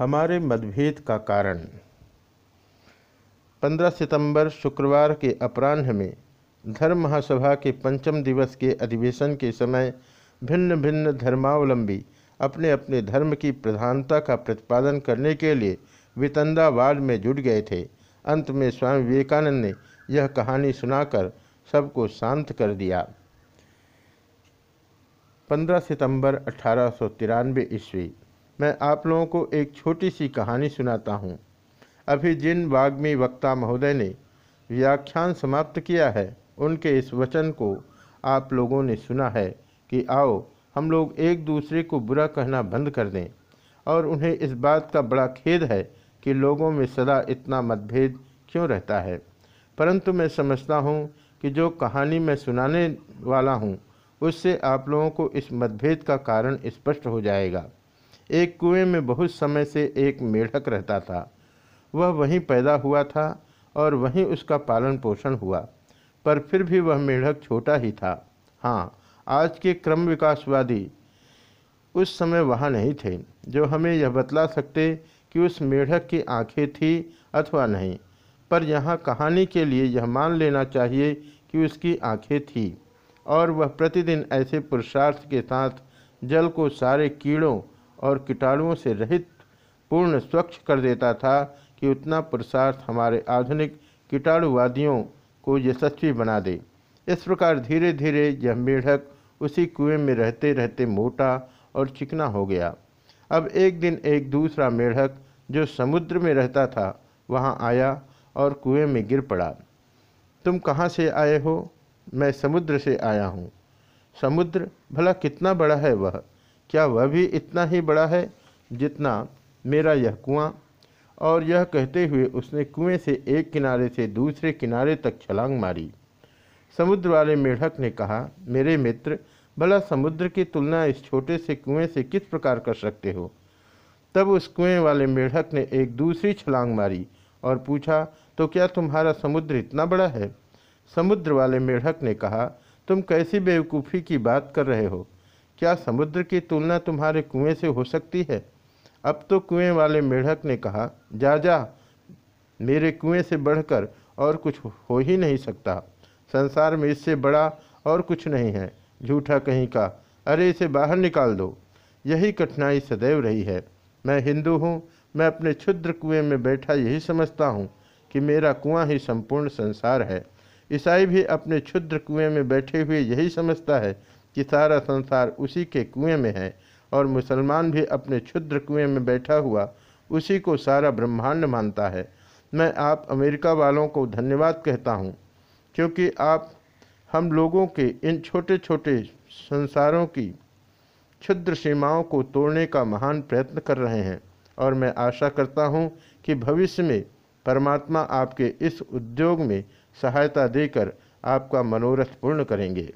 हमारे मतभेद का कारण। 15 सितंबर शुक्रवार के अपराह्न में धर्म महासभा के पंचम दिवस के अधिवेशन के समय भिन्न भिन्न धर्मावलंबी अपने अपने धर्म की प्रधानता का प्रतिपादन करने के लिए वितंदावाद में जुट गए थे। अंत में स्वामी विवेकानंद ने यह कहानी सुनाकर सबको शांत कर दिया। 15 सितंबर अठारह सौ तिरानवे ईस्वी मैं आप लोगों को एक छोटी सी कहानी सुनाता हूँ। अभी जिन वाग्मी वक्ता महोदय ने व्याख्यान समाप्त किया है, उनके इस वचन को आप लोगों ने सुना है कि आओ, हम लोग एक दूसरे को बुरा कहना बंद कर दें और उन्हें इस बात का बड़ा खेद है कि लोगों में सदा इतना मतभेद क्यों रहता है। परंतु मैं समझता हूँ कि जो कहानी मैं सुनाने वाला हूँ, उससे आप लोगों को इस मतभेद का कारण स्पष्ट हो जाएगा। एक कुएँ में बहुत समय से एक मेढक रहता था। वह वहीं पैदा हुआ था और वहीं उसका पालन पोषण हुआ, पर फिर भी वह मेढक छोटा ही था। हाँ आज के क्रम विकासवादी उस समय वहाँ नहीं थे, जो हमें यह बतला सकते कि उस मेढक की आँखें थी अथवा नहीं, पर यहाँ कहानी के लिए यह मान लेना चाहिए कि उसकी आँखें थी और वह प्रतिदिन ऐसे पुरुषार्थ के साथ जल को सारे कीड़ों और कीटाणुओं से रहित पूर्ण स्वच्छ कर देता था कि उतना पुरुषार्थ हमारे आधुनिक कीटाणुवादियों को यशस्वी बना दे। इस प्रकार धीरे धीरे यह मेढक उसी कुएँ में रहते रहते मोटा और चिकना हो गया। अब एक दिन एक दूसरा मेढक जो समुद्र में रहता था, वहाँ आया और कुएँ में गिर पड़ा। तुम कहाँ से आए हो? मैं समुद्र से आया हूँ। समुद्र भला कितना बड़ा है वह? क्या वह भी इतना ही बड़ा है जितना मेरा यह कुआँ? और यह कहते हुए उसने कुएँ से एक किनारे से दूसरे किनारे तक छलांग मारी। समुद्र वाले मेढक ने कहा, मेरे मित्र, भला समुद्र की तुलना इस छोटे से कुएँ से किस प्रकार कर सकते हो? तब उस कुएँ वाले मेढक ने एक दूसरी छलांग मारी और पूछा तो क्या तुम्हारा समुद्र इतना बड़ा है? समुद्र वाले मेढक ने कहा, तुम कैसी बेवकूफ़ी की बात कर रहे हो? क्या समुद्र की तुलना तुम्हारे कुएँ से हो सकती है? अब तो कुएँ वाले मेढक ने कहा, जा जा, मेरे कुएँ से बढ़कर और कुछ हो ही नहीं सकता। संसार में इससे बड़ा और कुछ नहीं है। झूठा कहीं का, अरे, इसे बाहर निकाल दो। यही कठिनाई सदैव रही है। मैं हिंदू हूँ, मैं अपने क्षुद्र कुएँ में बैठा यही समझता हूँ कि मेरा कुआँ ही संपूर्ण संसार है। ईसाई भी अपने क्षुद्र कुएँ में बैठे हुए यही समझता है कि सारा संसार उसी के कुएँ में है और मुसलमान भी अपने क्षुद्र कुएँ में बैठा हुआ उसी को सारा ब्रह्मांड मानता है। मैं आप अमेरिका वालों को धन्यवाद कहता हूँ, क्योंकि आप, हम लोगों के इन छोटे छोटे संसारों की क्षुद्र सीमाओं को तोड़ने का महान प्रयत्न कर रहे हैं और मैं आशा करता हूँ कि भविष्य में परमात्मा आपके इस उद्योग में सहायता देकर आपका मनोरथ पूर्ण करेंगे।